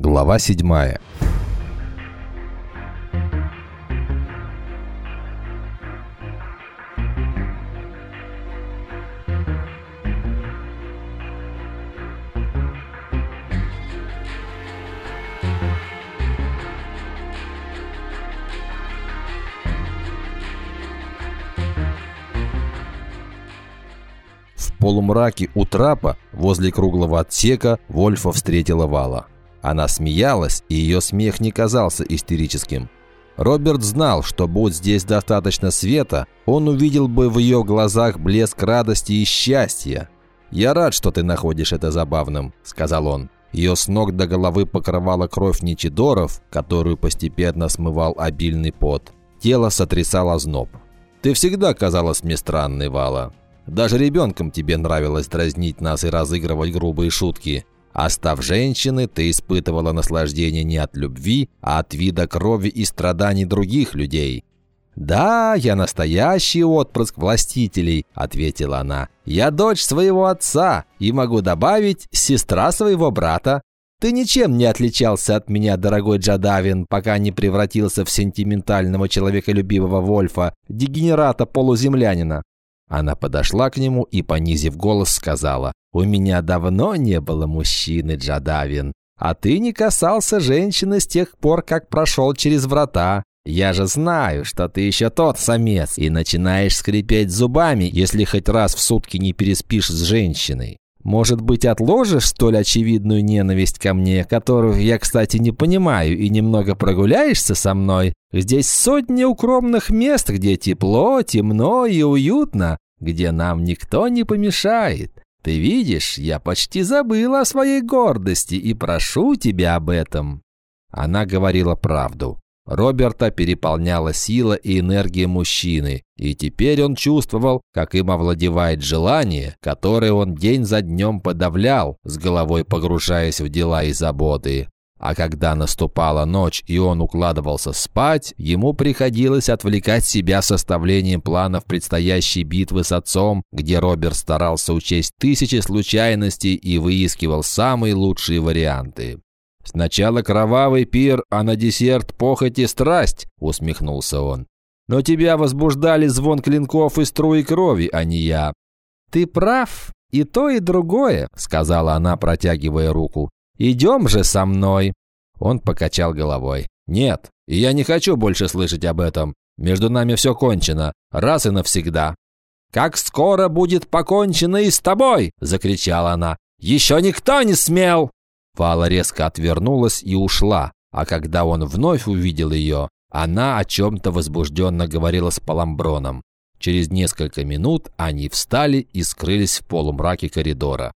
Глава седьмая. В полумраке у трапа возле круглого отсека Вольфа встретила Вала. Она смеялась, и ее смех не казался истерическим. Роберт знал, что будь здесь достаточно света, он увидел бы в ее глазах блеск радости и счастья. «Я рад, что ты находишь это забавным», — сказал он. Ее с ног до головы покрывала кровь Ничидоров, которую постепенно смывал обильный пот. Тело сотрясало зноб. «Ты всегда казалась мне странной, Вала. Даже ребенком тебе нравилось дразнить нас и разыгрывать грубые шутки. А став женщиной, ты испытывала наслаждение не от любви, а от вида крови и страданий других людей. «Да, я настоящий отпрыск властителей», — ответила она. «Я дочь своего отца и могу добавить, сестра своего брата. Ты ничем не отличался от меня, дорогой Джадавин, пока не превратился в сентиментального человеколюбивого Вольфа, дегенерата-полуземлянина. Она подошла к нему и, понизив голос, сказала, «У меня давно не было мужчины, Джадавин, а ты не касался женщины с тех пор, как прошел через врата. Я же знаю, что ты еще тот самец и начинаешь скрипеть зубами, если хоть раз в сутки не переспишь с женщиной. Может быть, отложишь столь очевидную ненависть ко мне, которую я, кстати, не понимаю, и немного прогуляешься со мной? Здесь сотни укромных мест, где тепло, темно и уютно, где нам никто не помешает. Ты видишь, я почти забыла о своей гордости и прошу тебя об этом». Она говорила правду. Роберта переполняла сила и энергия мужчины, и теперь он чувствовал, как им овладевает желание, которое он день за днем подавлял, с головой погружаясь в дела и заботы. А когда наступала ночь и он укладывался спать, ему приходилось отвлекать себя составлением планов предстоящей битвы с отцом, где Роберт старался учесть тысячи случайностей и выискивал самые лучшие варианты. «Сначала кровавый пир, а на десерт похоть и страсть», — усмехнулся он. «Но тебя возбуждали звон клинков и струи крови, а не я». «Ты прав, и то, и другое», — сказала она, протягивая руку. «Идем же со мной». Он покачал головой. «Нет, я не хочу больше слышать об этом. Между нами все кончено, раз и навсегда». «Как скоро будет покончено и с тобой!» – закричала она. «Еще никто не смел!» Вала резко отвернулась и ушла, а когда он вновь увидел ее, она о чем-то возбужденно говорила с Паламброном. Через несколько минут они встали и скрылись в полумраке коридора.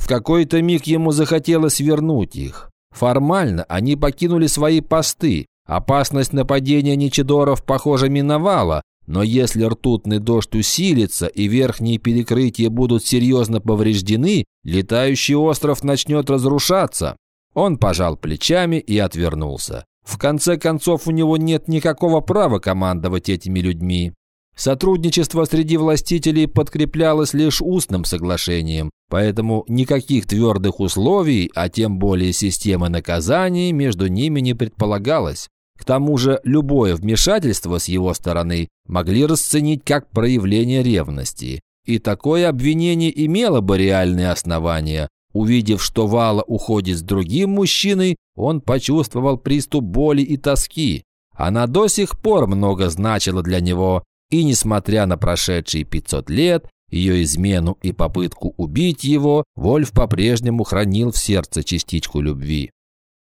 В какой-то миг ему захотелось вернуть их. Формально они покинули свои посты. Опасность нападения Ничидоров, похоже, миновала, но если ртутный дождь усилится и верхние перекрытия будут серьезно повреждены, летающий остров начнет разрушаться. Он пожал плечами и отвернулся. В конце концов, у него нет никакого права командовать этими людьми. Сотрудничество среди властителей подкреплялось лишь устным соглашением, поэтому никаких твердых условий, а тем более системы наказаний между ними не предполагалось. К тому же любое вмешательство с его стороны могли расценить как проявление ревности. И такое обвинение имело бы реальные основания. Увидев, что Вала уходит с другим мужчиной, он почувствовал приступ боли и тоски. Она до сих пор много значила для него, и несмотря на прошедшие 500 лет, ее измену и попытку убить его, Вольф по-прежнему хранил в сердце частичку любви.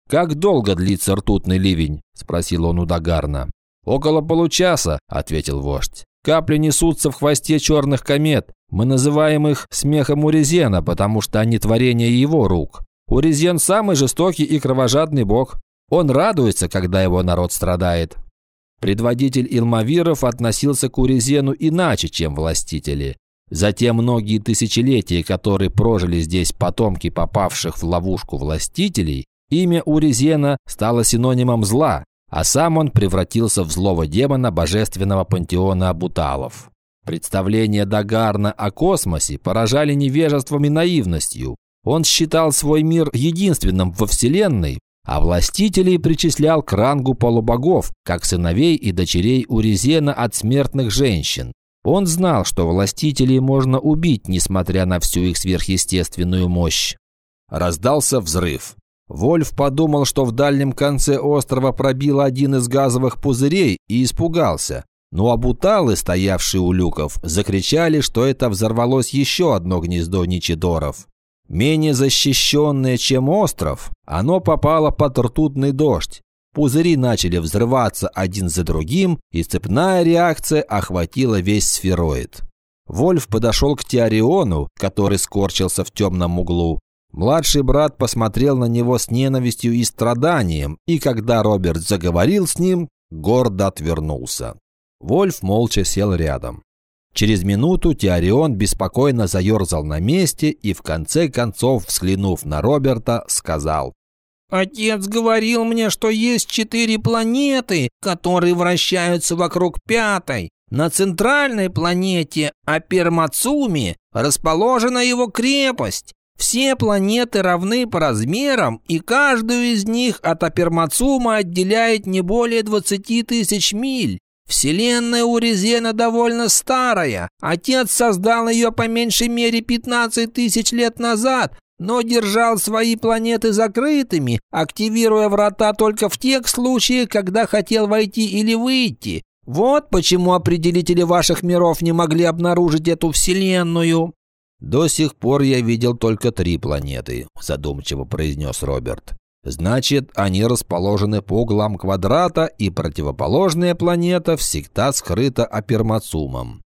«Как долго длится ртутный ливень?» – спросил он у Дагарна. «Около получаса», – ответил вождь. «Капли несутся в хвосте черных комет. Мы называем их смехом Урезена, потому что они творение его рук. Урезен – самый жестокий и кровожадный бог. Он радуется, когда его народ страдает». Предводитель Илмавиров относился к Урезену иначе, чем властители. За те многие тысячелетия, которые прожили здесь потомки попавших в ловушку властителей, Имя Урезена стало синонимом зла, а сам он превратился в злого демона божественного пантеона Абуталов. Представления Дагарна о космосе поражали невежеством и наивностью. Он считал свой мир единственным во Вселенной, а властителей причислял к рангу полубогов, как сыновей и дочерей Урезена от смертных женщин. Он знал, что властителей можно убить, несмотря на всю их сверхъестественную мощь. Раздался взрыв. Вольф подумал, что в дальнем конце острова пробил один из газовых пузырей и испугался. Но абуталы, стоявшие у люков, закричали, что это взорвалось еще одно гнездо Ничидоров. Менее защищенное, чем остров, оно попало под ртутный дождь. Пузыри начали взрываться один за другим, и цепная реакция охватила весь сфероид. Вольф подошел к Теориону, который скорчился в темном углу. Младший брат посмотрел на него с ненавистью и страданием, и когда Роберт заговорил с ним, гордо отвернулся. Вольф молча сел рядом. Через минуту Теорион беспокойно заерзал на месте и в конце концов, взглянув на Роберта, сказал. «Отец говорил мне, что есть четыре планеты, которые вращаются вокруг пятой. На центральной планете Апермацуми расположена его крепость. Все планеты равны по размерам, и каждую из них от Апермацума отделяет не более 20 тысяч миль. Вселенная у Резена довольно старая. Отец создал ее по меньшей мере 15 тысяч лет назад, но держал свои планеты закрытыми, активируя врата только в тех случаях, когда хотел войти или выйти. Вот почему определители ваших миров не могли обнаружить эту Вселенную. «До сих пор я видел только три планеты», – задумчиво произнес Роберт. Значит, они расположены по углам квадрата, и противоположная планета всегда скрыта апермацумом.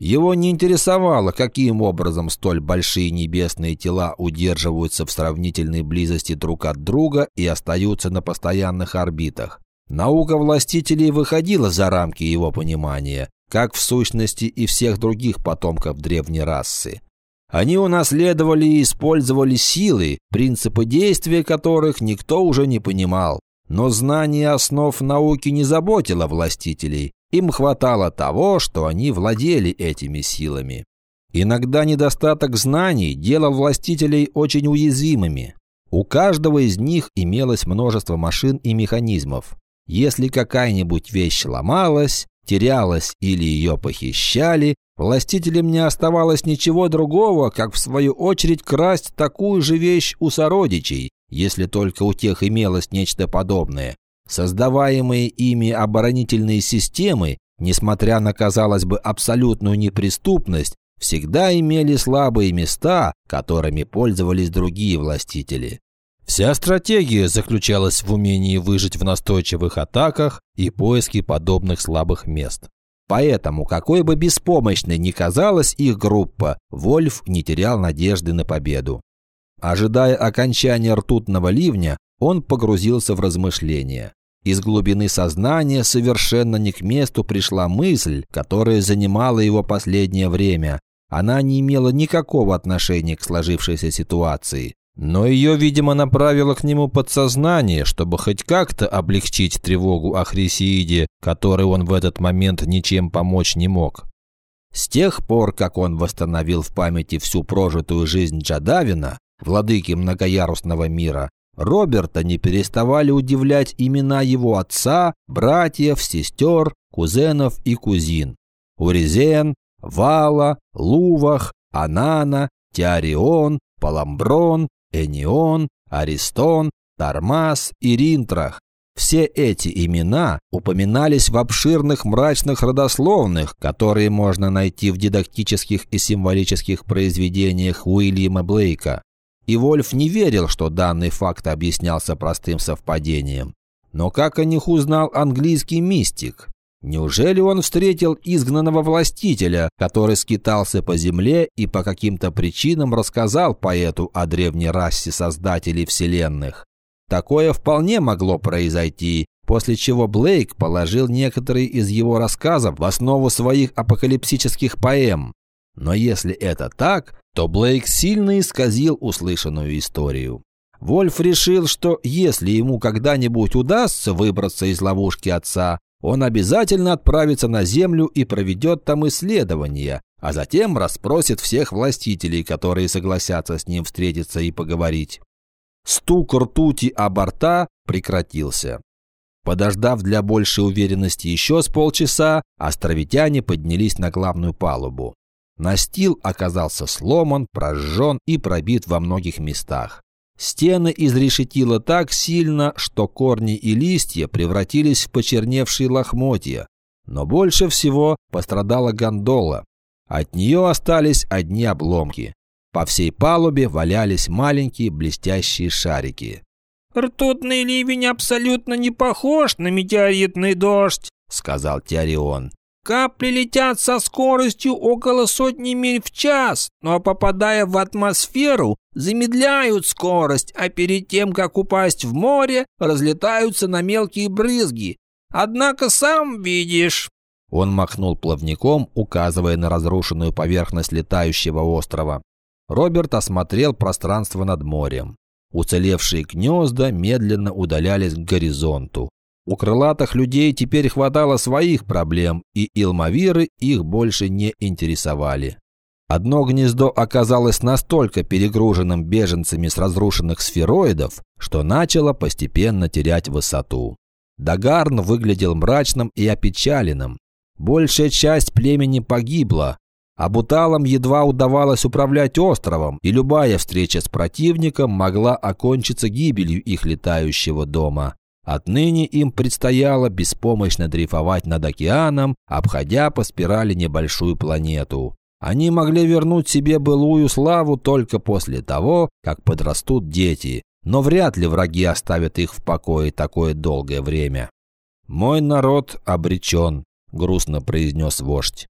Его не интересовало, каким образом столь большие небесные тела удерживаются в сравнительной близости друг от друга и остаются на постоянных орбитах. Наука властителей выходила за рамки его понимания, как в сущности и всех других потомков древней расы. Они унаследовали и использовали силы, принципы действия которых никто уже не понимал. Но знание основ науки не заботило властителей. Им хватало того, что они владели этими силами. Иногда недостаток знаний делал властителей очень уязвимыми. У каждого из них имелось множество машин и механизмов. Если какая-нибудь вещь ломалась, терялась или ее похищали, Властителям не оставалось ничего другого, как в свою очередь красть такую же вещь у сородичей, если только у тех имелось нечто подобное. Создаваемые ими оборонительные системы, несмотря на, казалось бы, абсолютную неприступность, всегда имели слабые места, которыми пользовались другие властители. Вся стратегия заключалась в умении выжить в настойчивых атаках и поиске подобных слабых мест. Поэтому, какой бы беспомощной ни казалась их группа, Вольф не терял надежды на победу. Ожидая окончания ртутного ливня, он погрузился в размышления. Из глубины сознания совершенно не к месту пришла мысль, которая занимала его последнее время. Она не имела никакого отношения к сложившейся ситуации. Но ее, видимо, направило к нему подсознание, чтобы хоть как-то облегчить тревогу о Хрисииде, которой он в этот момент ничем помочь не мог. С тех пор, как он восстановил в памяти всю прожитую жизнь Джадавина, владыки многоярусного мира, Роберта не переставали удивлять имена его отца, братьев, сестер, кузенов и кузин. Уризен, Вала, Лувах, Анана, Теорион, Паламброн, Энион, Аристон, Тармас и Ринтрах. Все эти имена упоминались в обширных мрачных родословных, которые можно найти в дидактических и символических произведениях Уильяма Блейка. И Вольф не верил, что данный факт объяснялся простым совпадением. Но как о них узнал английский мистик? Неужели он встретил изгнанного властителя, который скитался по земле и по каким-то причинам рассказал поэту о древней расе создателей вселенных? Такое вполне могло произойти, после чего Блейк положил некоторые из его рассказов в основу своих апокалипсических поэм. Но если это так, то Блейк сильно исказил услышанную историю. Вольф решил, что если ему когда-нибудь удастся выбраться из ловушки отца, он обязательно отправится на Землю и проведет там исследования, а затем расспросит всех властителей, которые согласятся с ним встретиться и поговорить. Стук ртути о борта прекратился. Подождав для большей уверенности еще с полчаса, островитяне поднялись на главную палубу. Настил оказался сломан, прожжен и пробит во многих местах. Стены изрешетило так сильно, что корни и листья превратились в почерневшие лохмотья. Но больше всего пострадала гондола. От нее остались одни обломки. По всей палубе валялись маленькие блестящие шарики. «Ртутный ливень абсолютно не похож на метеоритный дождь», — сказал Теорион. «Капли летят со скоростью около сотни миль в час, но попадая в атмосферу, замедляют скорость, а перед тем, как упасть в море, разлетаются на мелкие брызги. Однако сам видишь». Он махнул плавником, указывая на разрушенную поверхность летающего острова. Роберт осмотрел пространство над морем. Уцелевшие гнезда медленно удалялись к горизонту. У крылатых людей теперь хватало своих проблем, и илмавиры их больше не интересовали. Одно гнездо оказалось настолько перегруженным беженцами с разрушенных сфероидов, что начало постепенно терять высоту. Дагарн выглядел мрачным и опечаленным. Большая часть племени погибла, а Буталам едва удавалось управлять островом, и любая встреча с противником могла окончиться гибелью их летающего дома. Отныне им предстояло беспомощно дрейфовать над океаном, обходя по спирали небольшую планету. Они могли вернуть себе былую славу только после того, как подрастут дети, но вряд ли враги оставят их в покое такое долгое время. «Мой народ обречен», – грустно произнес вождь.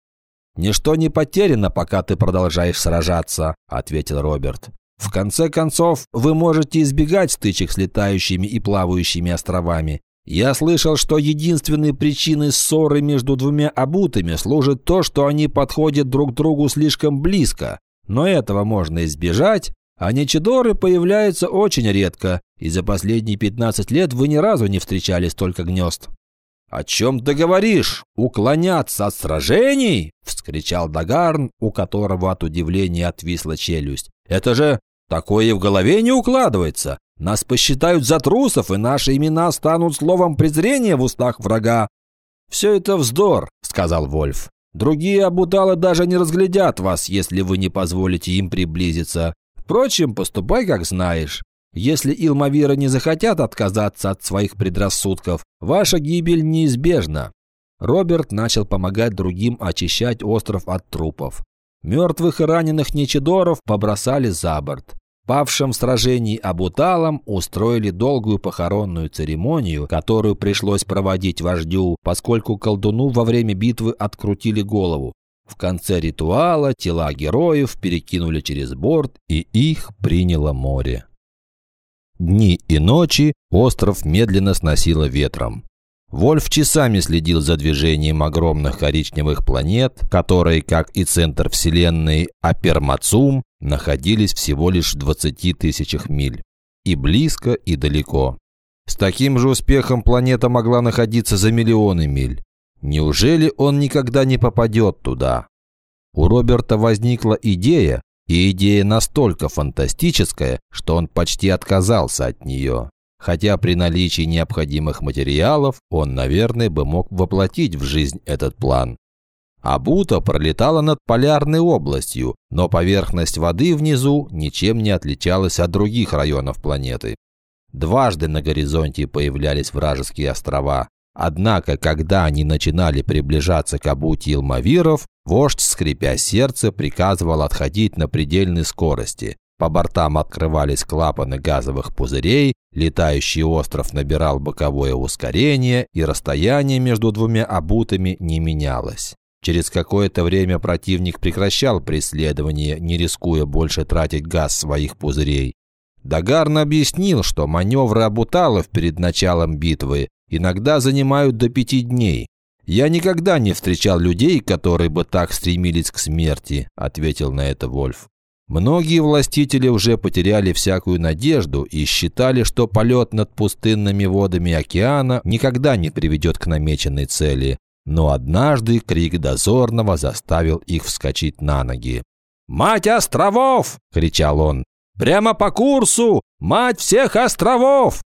«Ничто не потеряно, пока ты продолжаешь сражаться», – ответил Роберт. «В конце концов, вы можете избегать стычек с летающими и плавающими островами. Я слышал, что единственной причиной ссоры между двумя обутами служит то, что они подходят друг к другу слишком близко. Но этого можно избежать, а нечидоры появляются очень редко, и за последние 15 лет вы ни разу не встречали столько гнезд». «О чем ты говоришь? Уклоняться от сражений?» – вскричал Дагарн, у которого от удивления отвисла челюсть. «Это же такое в голове не укладывается. Нас посчитают за трусов, и наши имена станут словом презрения в устах врага». «Все это вздор», – сказал Вольф. «Другие обуталы даже не разглядят вас, если вы не позволите им приблизиться. Впрочем, поступай, как знаешь. Если Илмавиры не захотят отказаться от своих предрассудков, ваша гибель неизбежна. Роберт начал помогать другим очищать остров от трупов. Мертвых и раненых нечидоров побросали за борт. Павшим в сражении Абуталом устроили долгую похоронную церемонию, которую пришлось проводить вождю, поскольку колдуну во время битвы открутили голову. В конце ритуала тела героев перекинули через борт, и их приняло море. Дни и ночи остров медленно сносило ветром. Вольф часами следил за движением огромных коричневых планет, которые, как и центр Вселенной Апермацум, находились всего лишь в 20 тысячах миль. И близко, и далеко. С таким же успехом планета могла находиться за миллионы миль. Неужели он никогда не попадет туда? У Роберта возникла идея, и идея настолько фантастическая, что он почти отказался от нее. Хотя при наличии необходимых материалов он, наверное, бы мог воплотить в жизнь этот план. Абута пролетала над полярной областью, но поверхность воды внизу ничем не отличалась от других районов планеты. Дважды на горизонте появлялись вражеские острова, Однако, когда они начинали приближаться к Абути Илмавиров, вождь, скрипя сердце, приказывал отходить на предельной скорости. По бортам открывались клапаны газовых пузырей, летающий остров набирал боковое ускорение, и расстояние между двумя обутами не менялось. Через какое-то время противник прекращал преследование, не рискуя больше тратить газ своих пузырей. Дагарн объяснил, что маневры Абуталов перед началом битвы иногда занимают до пяти дней. «Я никогда не встречал людей, которые бы так стремились к смерти», – ответил на это Вольф. Многие властители уже потеряли всякую надежду и считали, что полет над пустынными водами океана никогда не приведет к намеченной цели. Но однажды крик дозорного заставил их вскочить на ноги. «Мать островов!» – кричал он. Прямо по курсу! Мать всех островов!»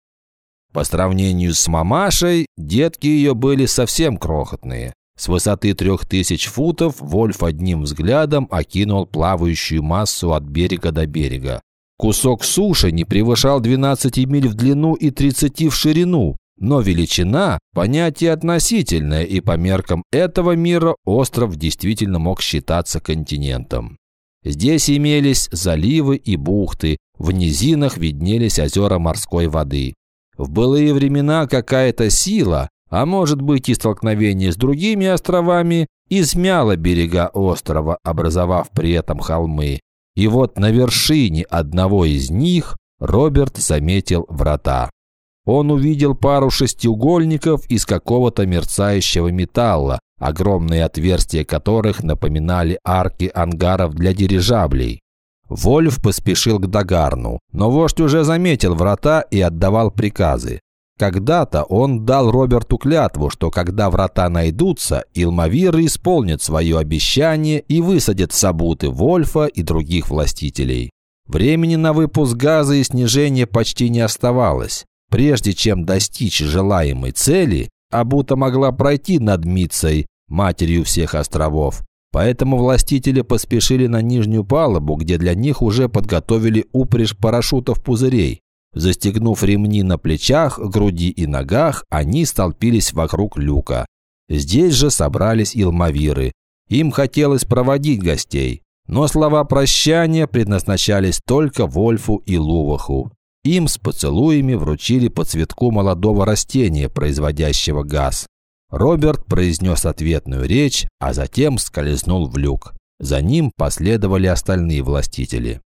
По сравнению с мамашей, детки ее были совсем крохотные. С высоты трех тысяч футов Вольф одним взглядом окинул плавающую массу от берега до берега. Кусок суши не превышал 12 миль в длину и 30 в ширину, но величина – понятие относительное, и по меркам этого мира остров действительно мог считаться континентом. Здесь имелись заливы и бухты, в низинах виднелись озера морской воды. В былые времена какая-то сила, а может быть и столкновение с другими островами, измяло берега острова, образовав при этом холмы. И вот на вершине одного из них Роберт заметил врата. Он увидел пару шестиугольников из какого-то мерцающего металла, огромные отверстия которых напоминали арки ангаров для дирижаблей. Вольф поспешил к Дагарну, но вождь уже заметил врата и отдавал приказы. Когда-то он дал Роберту клятву, что когда врата найдутся, Илмавиры исполнит свое обещание и высадят Сабуты Вольфа и других властителей. Времени на выпуск газа и снижение почти не оставалось. Прежде чем достичь желаемой цели, Абута могла пройти над Мицей, матерью всех островов. Поэтому властители поспешили на нижнюю палубу, где для них уже подготовили упряжь парашютов-пузырей. Застегнув ремни на плечах, груди и ногах, они столпились вокруг люка. Здесь же собрались илмавиры. Им хотелось проводить гостей. Но слова прощания предназначались только Вольфу и Луваху. Им с поцелуями вручили по цветку молодого растения, производящего газ. Роберт произнес ответную речь, а затем скользнул в люк. За ним последовали остальные властители.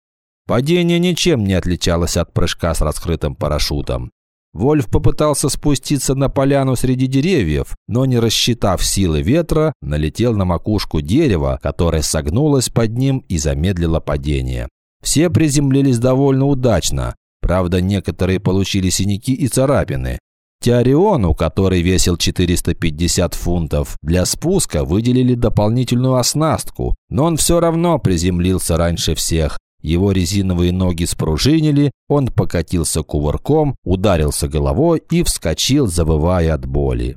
Падение ничем не отличалось от прыжка с раскрытым парашютом. Вольф попытался спуститься на поляну среди деревьев, но не рассчитав силы ветра, налетел на макушку дерева, которое согнулось под ним и замедлило падение. Все приземлились довольно удачно, правда некоторые получили синяки и царапины. Теориону, который весил 450 фунтов, для спуска выделили дополнительную оснастку, но он все равно приземлился раньше всех, его резиновые ноги спружинили, он покатился кувырком, ударился головой и вскочил, завывая от боли.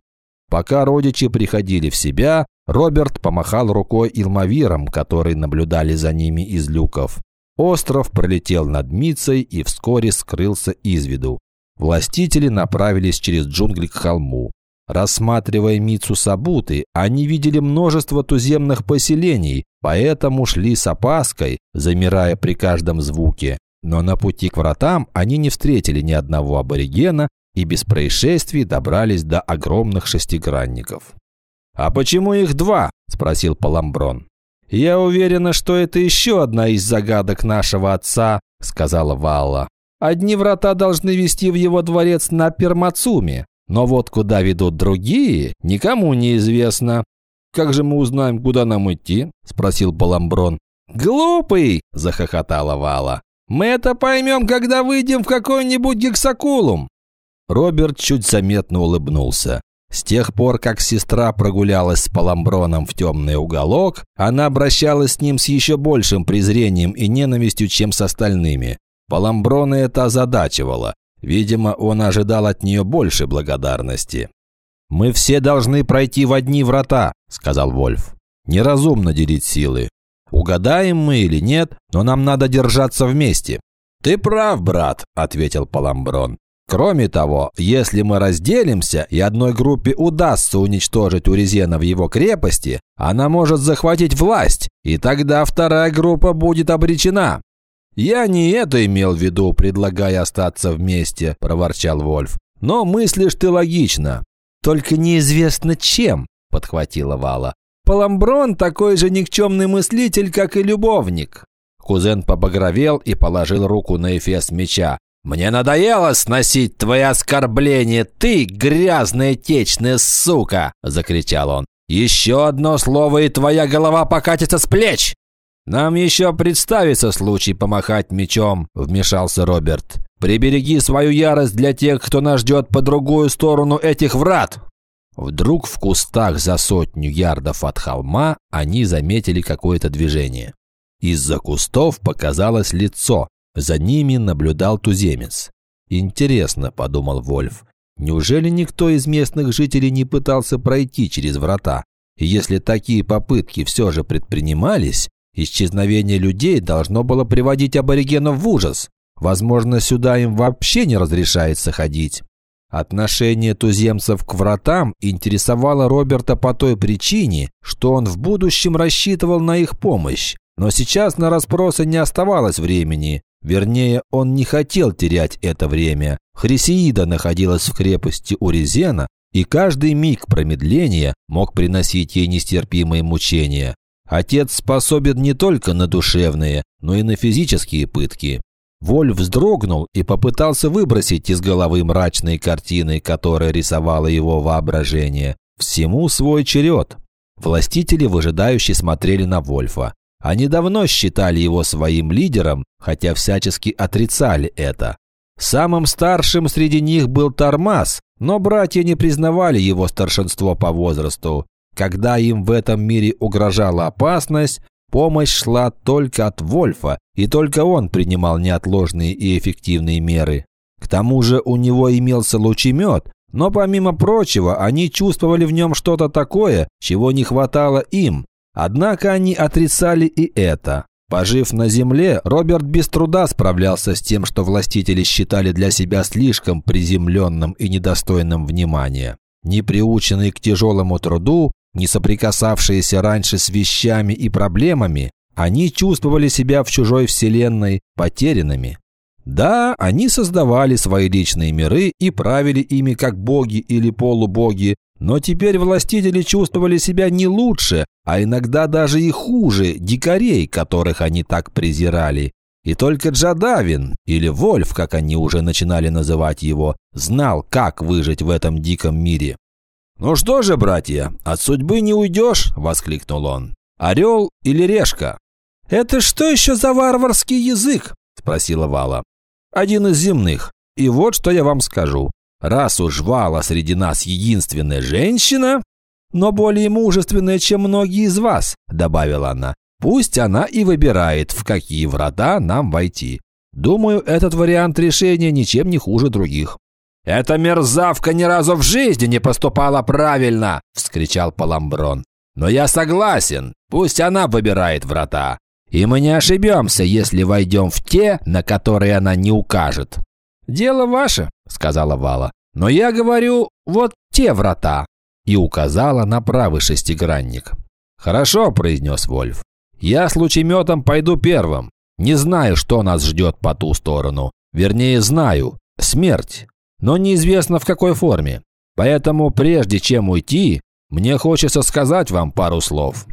Пока родичи приходили в себя, Роберт помахал рукой Илмавирам, которые наблюдали за ними из люков. Остров пролетел над Мицей и вскоре скрылся из виду. Властители направились через джунгли к холму. Рассматривая Мицу Сабуты, они видели множество туземных поселений, поэтому шли с опаской, замирая при каждом звуке. Но на пути к вратам они не встретили ни одного аборигена и без происшествий добрались до огромных шестигранников. «А почему их два?» – спросил Паламброн. «Я уверена, что это еще одна из загадок нашего отца», – сказала Валла. «Одни врата должны вести в его дворец на Пермацуме, но вот куда ведут другие, никому не известно. «Как же мы узнаем, куда нам идти?» – спросил Баламброн. «Глупый!» – захохотала Вала. «Мы это поймем, когда выйдем в какой-нибудь гексакулум!» Роберт чуть заметно улыбнулся. С тех пор, как сестра прогулялась с Паламброном в темный уголок, она обращалась с ним с еще большим презрением и ненавистью, чем с остальными. Паламброна это озадачивало. Видимо, он ожидал от нее больше благодарности. «Мы все должны пройти в одни врата», – сказал Вольф. «Неразумно делить силы. Угадаем мы или нет, но нам надо держаться вместе». «Ты прав, брат», – ответил Паламброн. «Кроме того, если мы разделимся, и одной группе удастся уничтожить Урезена в его крепости, она может захватить власть, и тогда вторая группа будет обречена. «Я не это имел в виду, предлагая остаться вместе», – проворчал Вольф. «Но мыслишь ты логично». «Только неизвестно чем», – подхватила Вала. «Паламброн такой же никчемный мыслитель, как и любовник». Кузен побагровел и положил руку на эфес меча. «Мне надоело сносить твои оскорбления, ты, грязная течная сука!» – закричал он. «Еще одно слово, и твоя голова покатится с плеч!» «Нам еще представится случай помахать мечом», – вмешался Роберт. «Прибереги свою ярость для тех, кто нас ждет по другую сторону этих врат». Вдруг в кустах за сотню ярдов от холма они заметили какое-то движение. Из-за кустов показалось лицо. За ними наблюдал туземец. «Интересно», – подумал Вольф, – «неужели никто из местных жителей не пытался пройти через врата? Если такие попытки все же предпринимались, исчезновение людей должно было приводить аборигенов в ужас. Возможно, сюда им вообще не разрешается ходить». Отношение туземцев к вратам интересовало Роберта по той причине, что он в будущем рассчитывал на их помощь. Но сейчас на расспросы не оставалось времени. Вернее, он не хотел терять это время. Хрисеида находилась в крепости Урезена, и каждый миг промедления мог приносить ей нестерпимые мучения. Отец способен не только на душевные, но и на физические пытки. Воль вздрогнул и попытался выбросить из головы мрачные картины, которые рисовало его воображение. Всему свой черед. Властители выжидающе смотрели на Вольфа. Они давно считали его своим лидером, хотя всячески отрицали это. Самым старшим среди них был Тормаз, но братья не признавали его старшинство по возрасту. Когда им в этом мире угрожала опасность, помощь шла только от Вольфа, и только он принимал неотложные и эффективные меры. К тому же у него имелся лучемет, но помимо прочего они чувствовали в нем что-то такое, чего не хватало им, Однако они отрицали и это. Пожив на земле, Роберт без труда справлялся с тем, что властители считали для себя слишком приземленным и недостойным внимания. Не приученные к тяжелому труду, не соприкасавшиеся раньше с вещами и проблемами, они чувствовали себя в чужой вселенной потерянными. Да, они создавали свои личные миры и правили ими как боги или полубоги, но теперь властители чувствовали себя не лучше, а иногда даже и хуже дикарей, которых они так презирали. И только Джадавин, или Вольф, как они уже начинали называть его, знал, как выжить в этом диком мире. «Ну что же, братья, от судьбы не уйдешь!» – воскликнул он. «Орел или решка?» «Это что еще за варварский язык?» – спросила Вала. «Один из земных. И вот что я вам скажу. Раз уж Вала среди нас единственная женщина, но более мужественная, чем многие из вас», – добавила она. «Пусть она и выбирает, в какие врата нам войти. Думаю, этот вариант решения ничем не хуже других». «Эта мерзавка ни разу в жизни не поступала правильно!» – вскричал Паламброн. «Но я согласен, пусть она выбирает врата. И мы не ошибемся, если войдем в те, на которые она не укажет». «Дело ваше», — сказала Вала. «Но я говорю, вот те врата». И указала на правый шестигранник. «Хорошо», — произнес Вольф. «Я с лучеметом пойду первым. Не знаю, что нас ждет по ту сторону. Вернее, знаю. Смерть. Но неизвестно в какой форме. Поэтому прежде чем уйти, мне хочется сказать вам пару слов.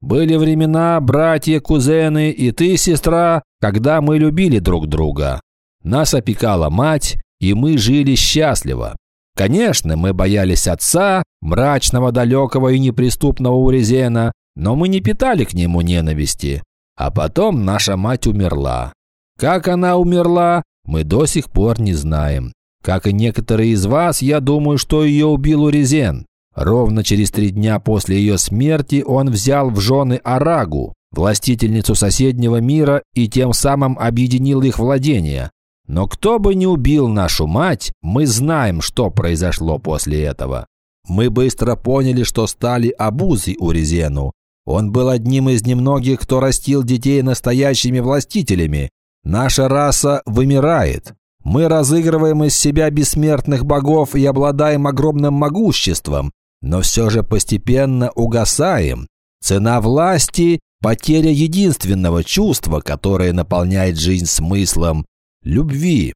Были времена, братья, кузены и ты, сестра, когда мы любили друг друга. Нас опекала мать, и мы жили счастливо. Конечно, мы боялись отца, мрачного, далекого и неприступного Урезена, но мы не питали к нему ненависти. А потом наша мать умерла. Как она умерла, мы до сих пор не знаем. Как и некоторые из вас, я думаю, что ее убил Урезен. Ровно через три дня после ее смерти он взял в жены Арагу, властительницу соседнего мира, и тем самым объединил их владения. Но кто бы ни убил нашу мать, мы знаем, что произошло после этого. Мы быстро поняли, что стали обузой у Резену. Он был одним из немногих, кто растил детей настоящими властителями. Наша раса вымирает. Мы разыгрываем из себя бессмертных богов и обладаем огромным могуществом, но все же постепенно угасаем. Цена власти – потеря единственного чувства, которое наполняет жизнь смыслом, любви.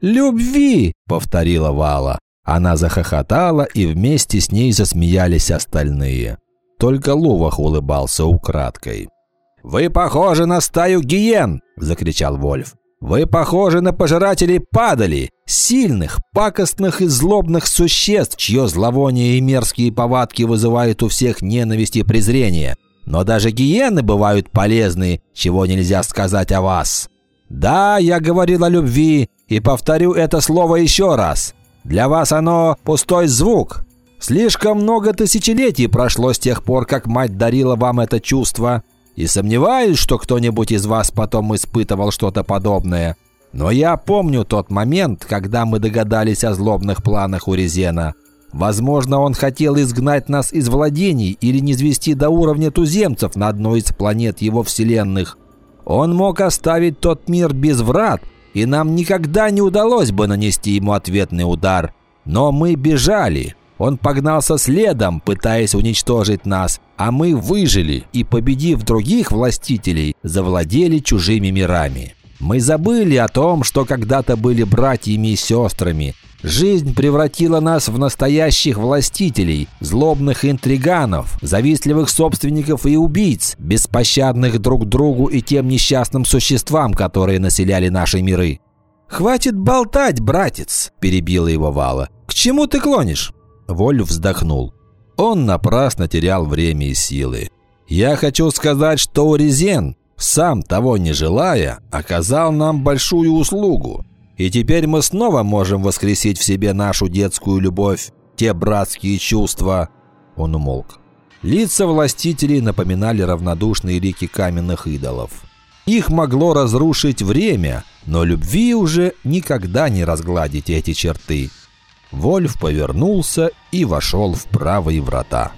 «Любви!» – повторила Вала. Она захохотала, и вместе с ней засмеялись остальные. Только Лувах улыбался украдкой. «Вы похожи на стаю гиен!» – закричал Вольф. «Вы похожи на пожирателей падали, сильных, пакостных и злобных существ, чье зловоние и мерзкие повадки вызывают у всех ненависть и презрение. Но даже гиены бывают полезны, чего нельзя сказать о вас. Да, я говорил о любви, и повторю это слово еще раз. Для вас оно пустой звук. Слишком много тысячелетий прошло с тех пор, как мать дарила вам это чувство. И сомневаюсь, что кто-нибудь из вас потом испытывал что-то подобное. Но я помню тот момент, когда мы догадались о злобных планах у Резена. Возможно, он хотел изгнать нас из владений или низвести до уровня туземцев на одной из планет его вселенных. Он мог оставить тот мир без врат, и нам никогда не удалось бы нанести ему ответный удар. Но мы бежали. Он погнался следом, пытаясь уничтожить нас, а мы выжили и, победив других властителей, завладели чужими мирами. Мы забыли о том, что когда-то были братьями и сестрами. Жизнь превратила нас в настоящих властителей, злобных интриганов, завистливых собственников и убийц, беспощадных друг другу и тем несчастным существам, которые населяли наши миры. «Хватит болтать, братец!» – перебила его Вала. «К чему ты клонишь?» Вольф вздохнул. Он напрасно терял время и силы. «Я хочу сказать, что Оризен, сам того не желая, оказал нам большую услугу. И теперь мы снова можем воскресить в себе нашу детскую любовь, те братские чувства». Он умолк. Лица властителей напоминали равнодушные лики каменных идолов. Их могло разрушить время, но любви уже никогда не разгладить эти черты. Вольф повернулся и вошел в правые врата.